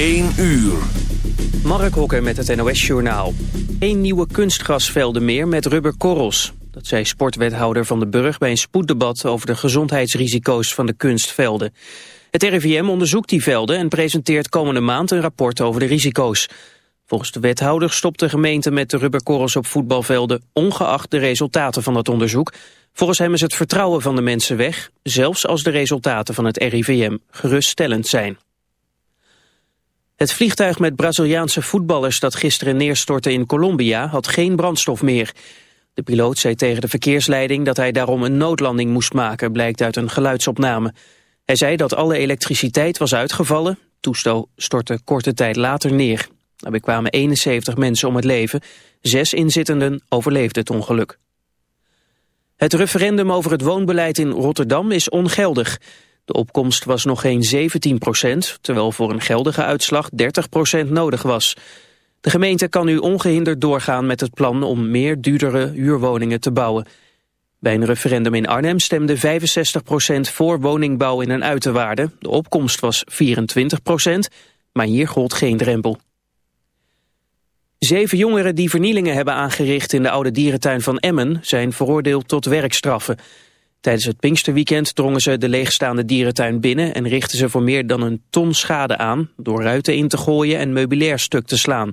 1 uur. Mark Hokker met het NOS Journaal. Eén nieuwe kunstgrasvelden meer met rubberkorrels. Dat zei sportwethouder Van de Burg bij een spoeddebat over de gezondheidsrisico's van de kunstvelden. Het RIVM onderzoekt die velden en presenteert komende maand een rapport over de risico's. Volgens de wethouder stopt de gemeente met de rubberkorrels op voetbalvelden ongeacht de resultaten van het onderzoek. Volgens hem is het vertrouwen van de mensen weg, zelfs als de resultaten van het RIVM geruststellend zijn. Het vliegtuig met Braziliaanse voetballers dat gisteren neerstortte in Colombia had geen brandstof meer. De piloot zei tegen de verkeersleiding dat hij daarom een noodlanding moest maken, blijkt uit een geluidsopname. Hij zei dat alle elektriciteit was uitgevallen. Toestel stortte korte tijd later neer. Daarbij kwamen 71 mensen om het leven. Zes inzittenden overleefden het ongeluk. Het referendum over het woonbeleid in Rotterdam is ongeldig. De opkomst was nog geen 17 procent, terwijl voor een geldige uitslag 30 procent nodig was. De gemeente kan nu ongehinderd doorgaan met het plan om meer duurdere huurwoningen te bouwen. Bij een referendum in Arnhem stemde 65 procent voor woningbouw in een uiterwaarde. De opkomst was 24 procent, maar hier gold geen drempel. Zeven jongeren die vernielingen hebben aangericht in de oude dierentuin van Emmen zijn veroordeeld tot werkstraffen. Tijdens het Pinksterweekend drongen ze de leegstaande dierentuin binnen en richtten ze voor meer dan een ton schade aan door ruiten in te gooien en meubilair stuk te slaan.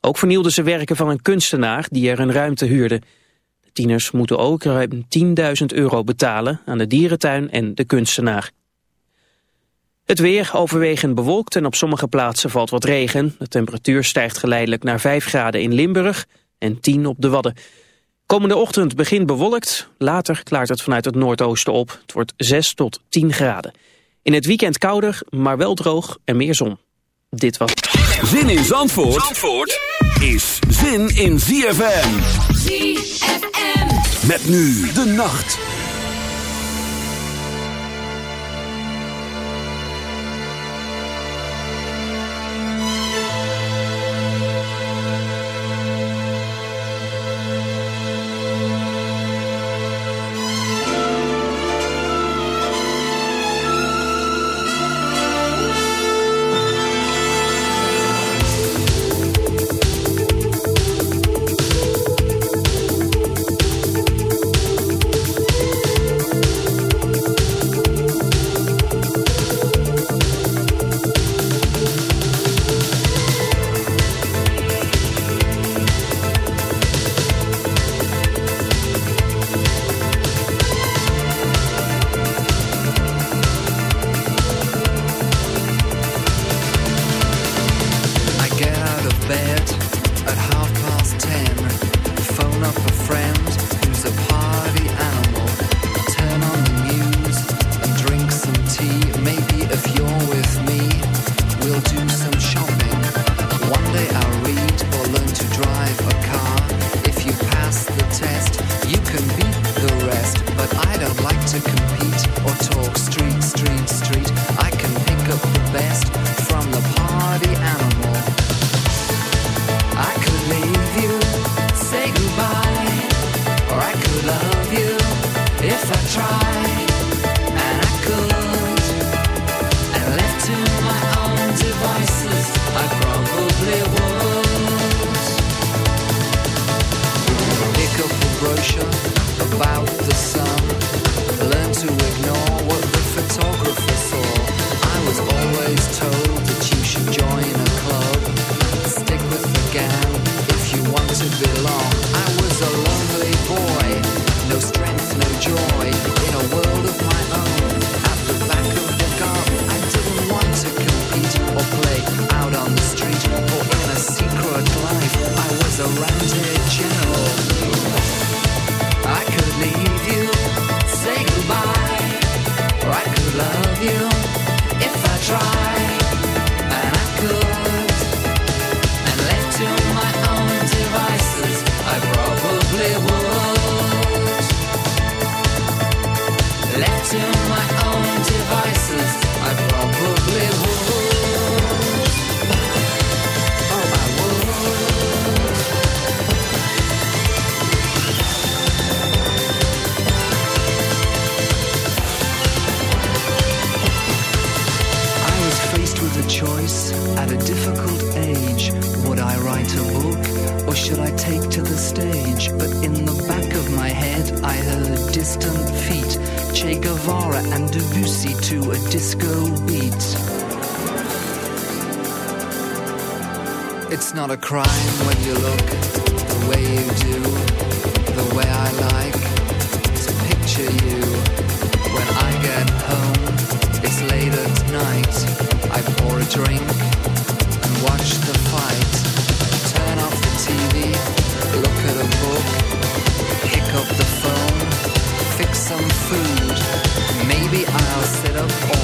Ook vernielden ze werken van een kunstenaar die er een ruimte huurde. De tieners moeten ook ruim 10.000 euro betalen aan de dierentuin en de kunstenaar. Het weer overwegend bewolkt en op sommige plaatsen valt wat regen. De temperatuur stijgt geleidelijk naar 5 graden in Limburg en 10 op de Wadden. Komende ochtend begint bewolkt, later klaart het vanuit het noordoosten op. Het wordt 6 tot 10 graden. In het weekend kouder, maar wel droog en meer zon. Dit was... Zin in Zandvoort, Zandvoort is zin in ZFM. ZFM. Met nu de nacht. Food. Maybe I'll sit up all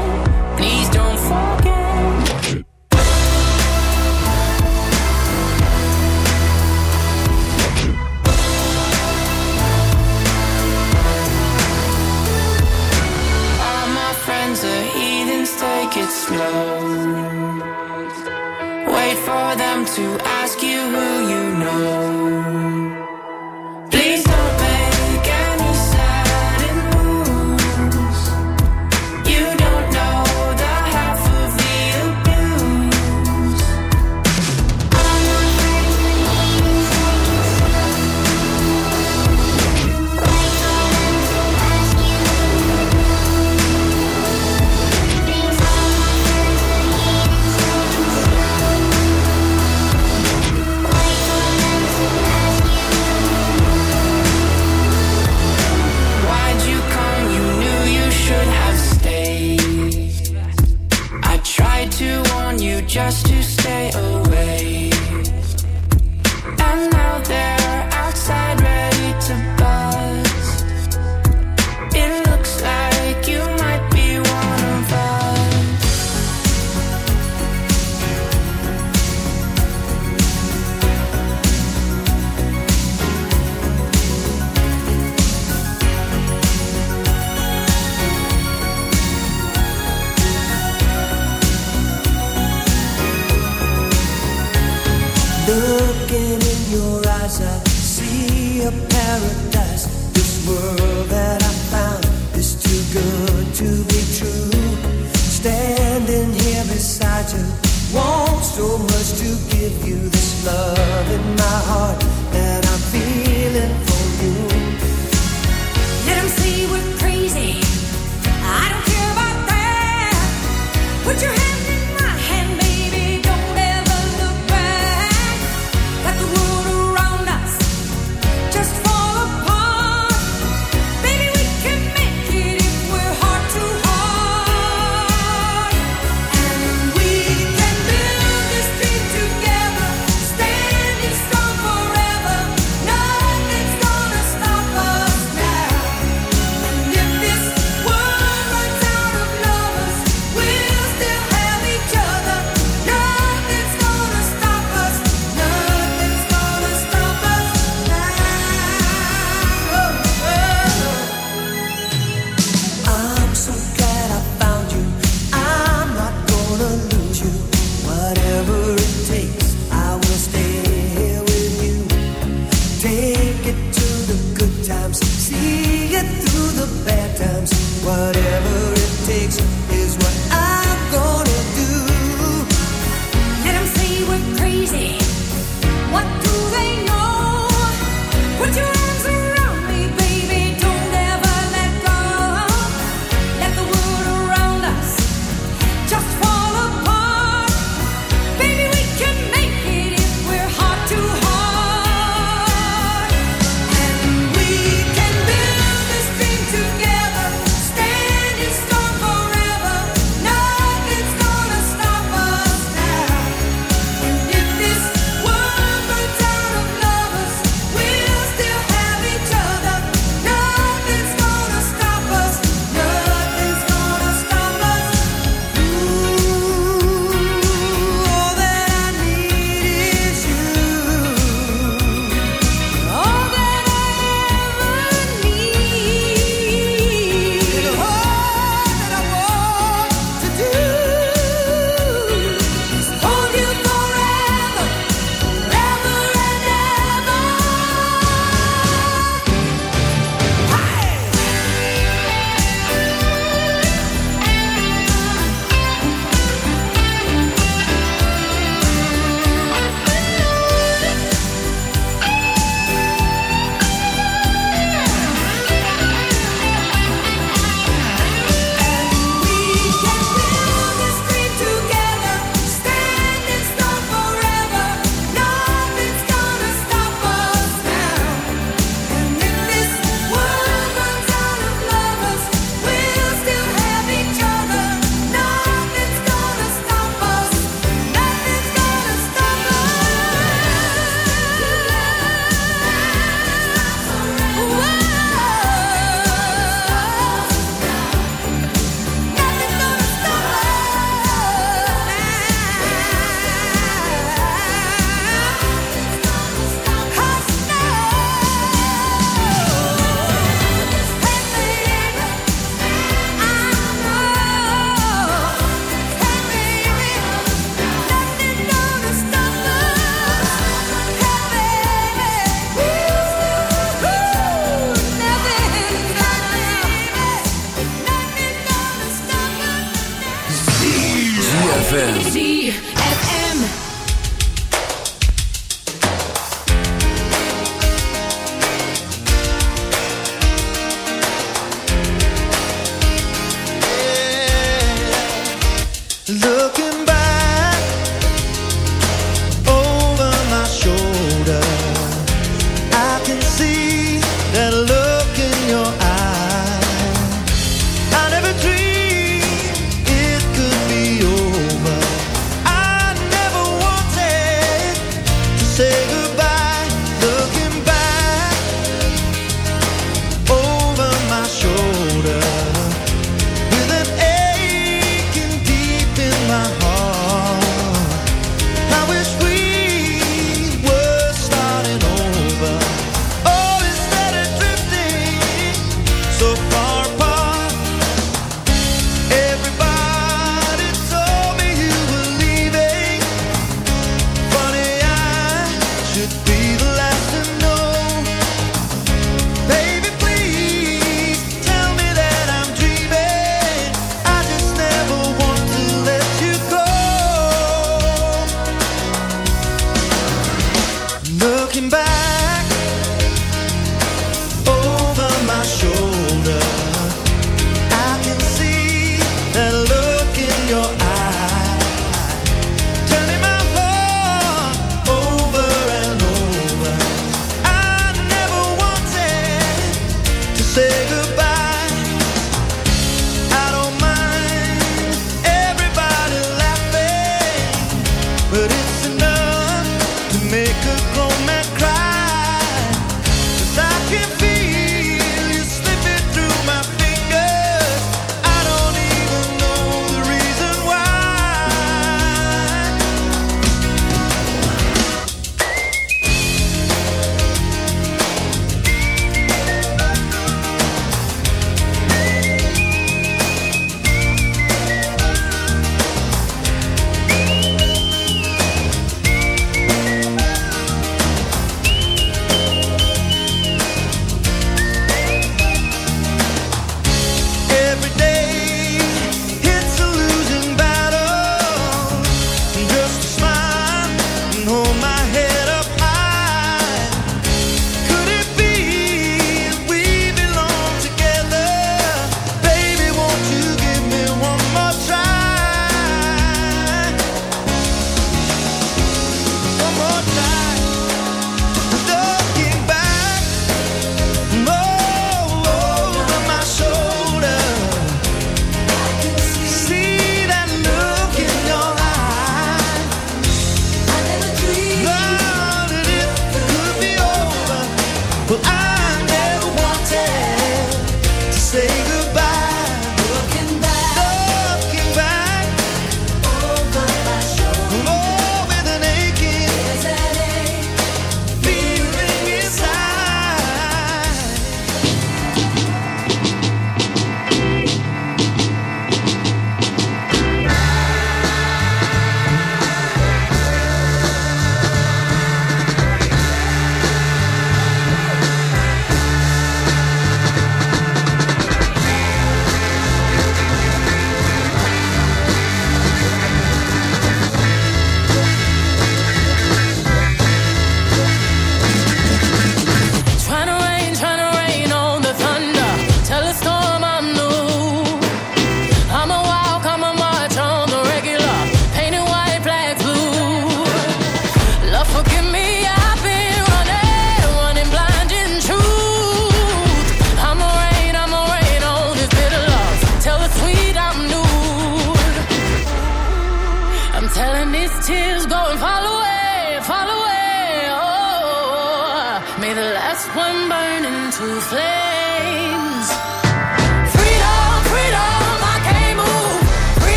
Wait for them to ask you.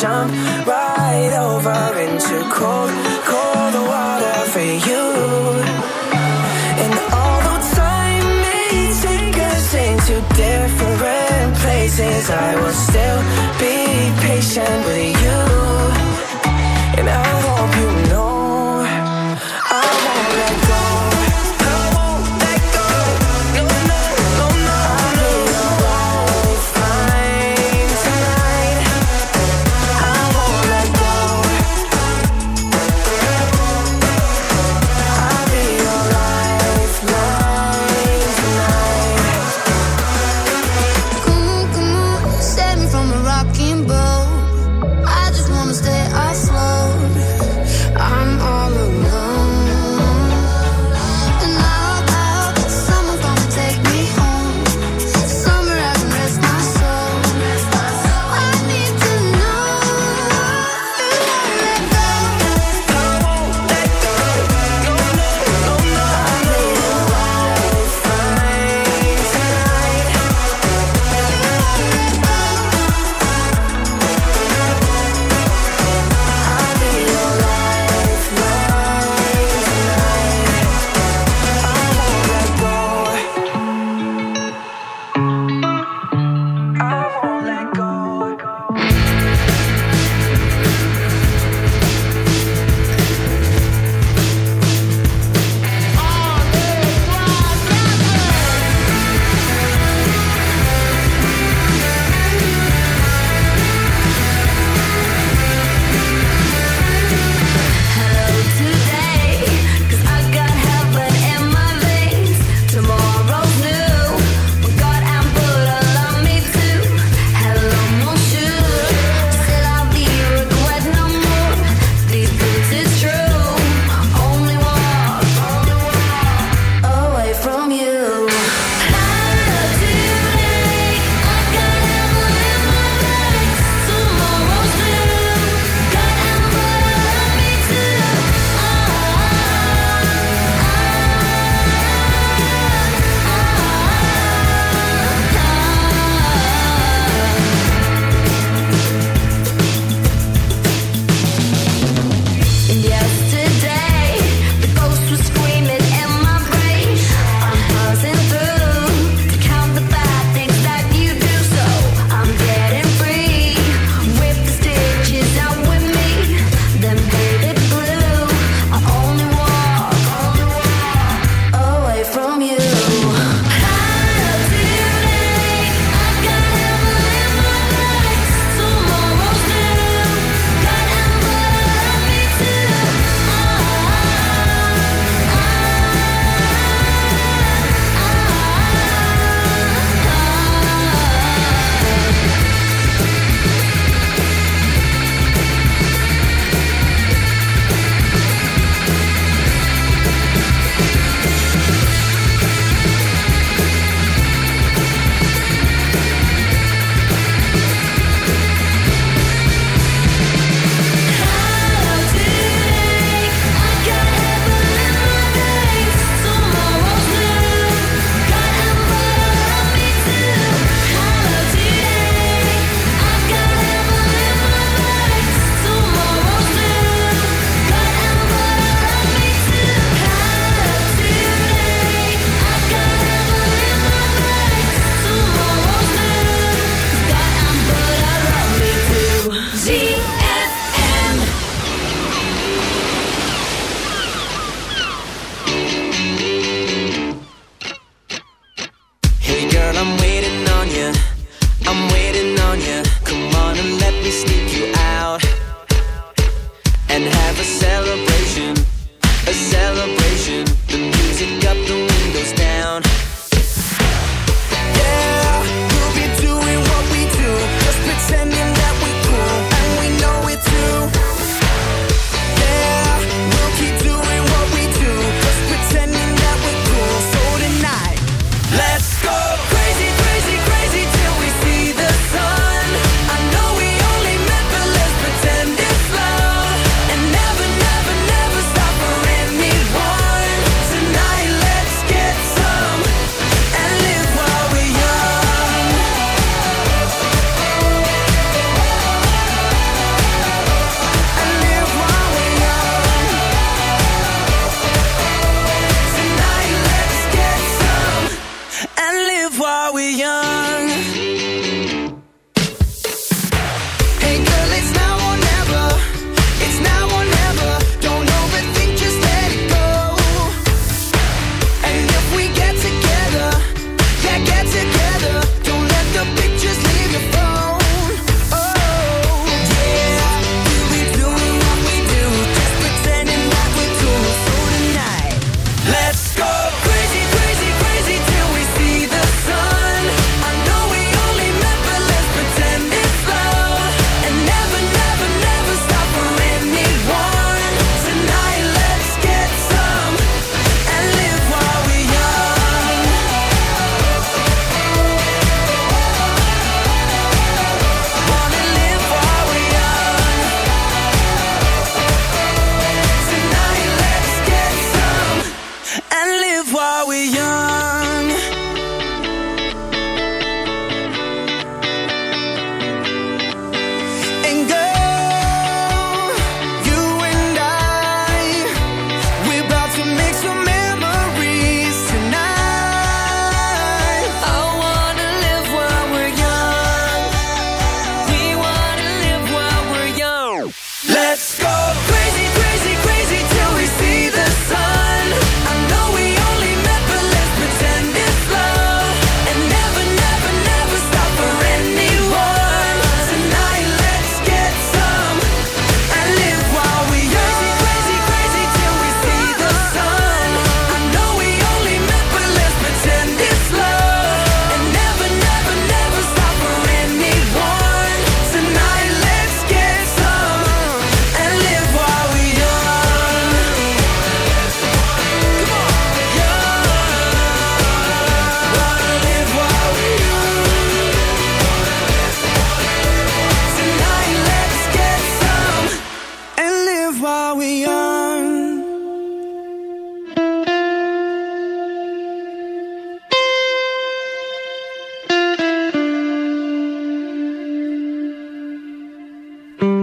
jump right over into cold, cold water for you.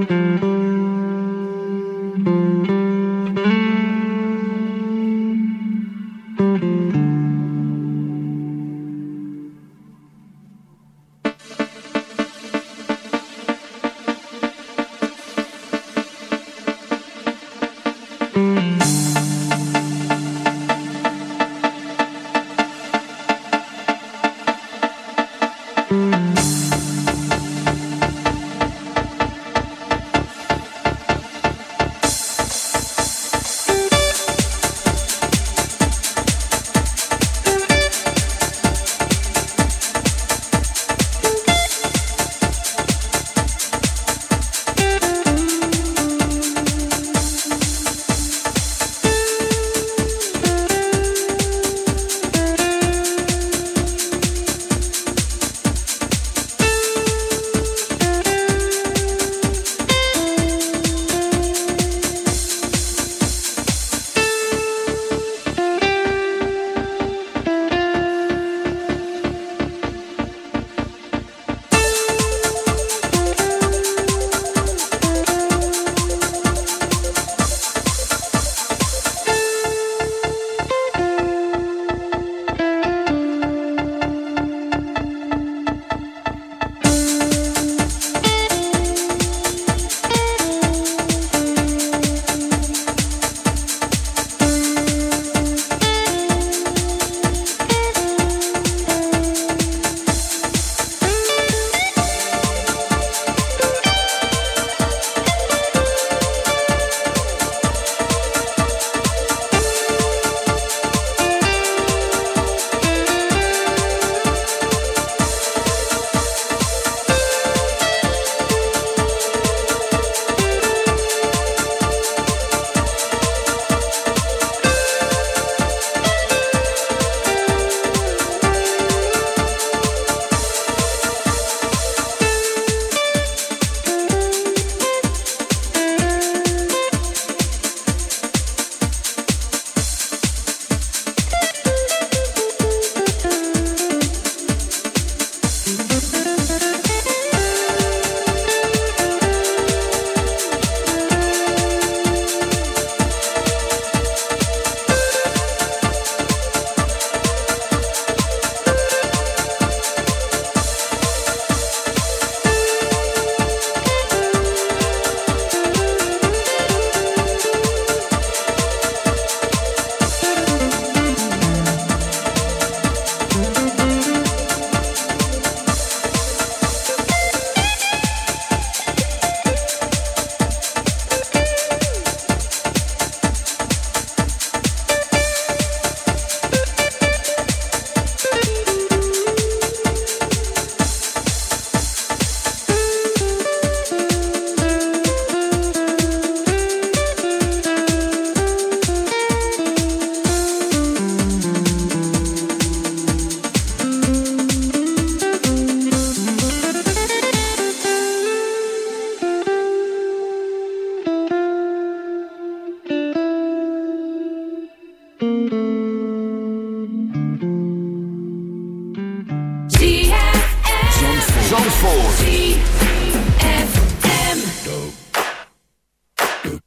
Mm-hmm.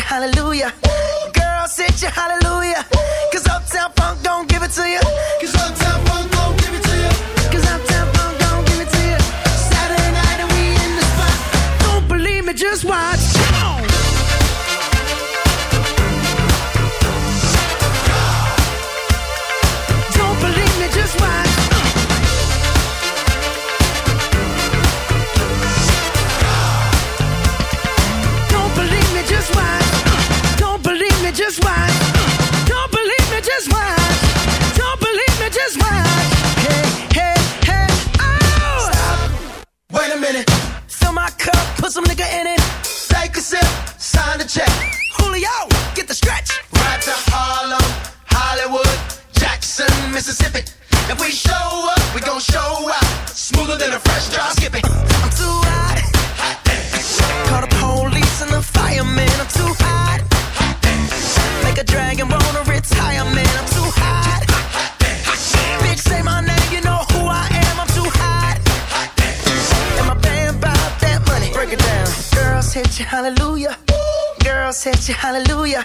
hallelujah. you hallelujah.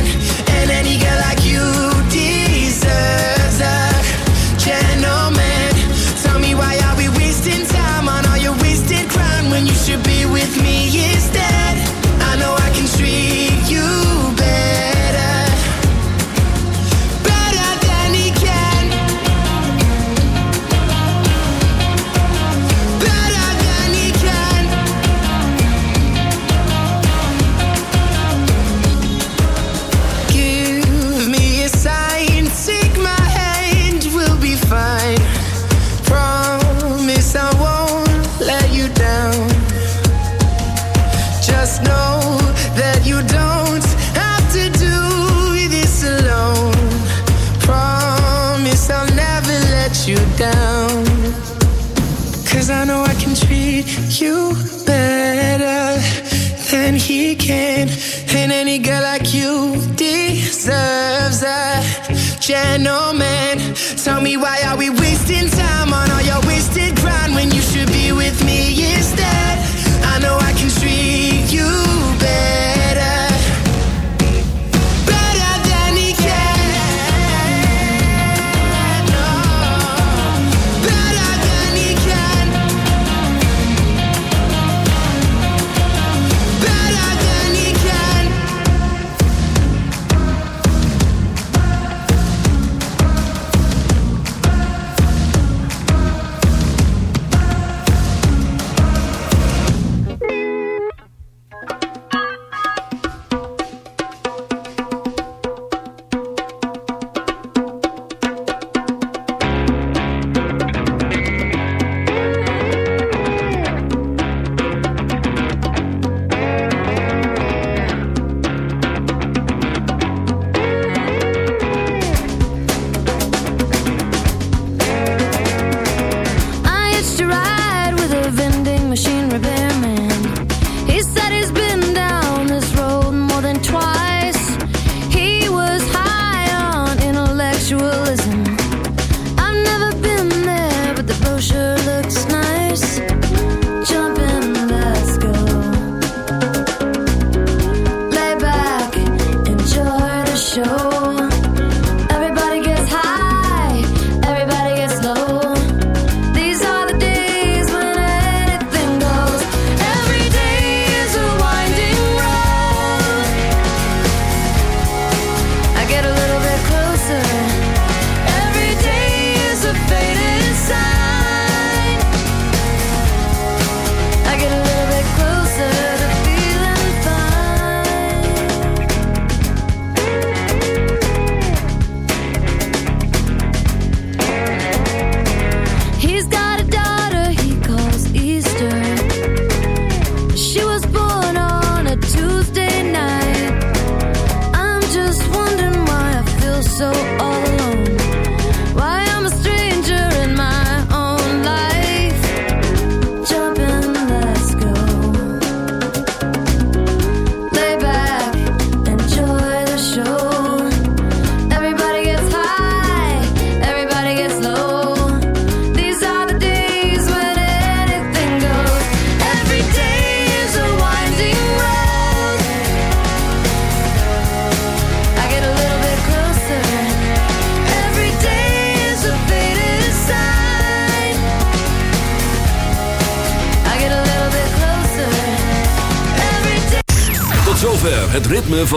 gentleman. Tell me why are we wasting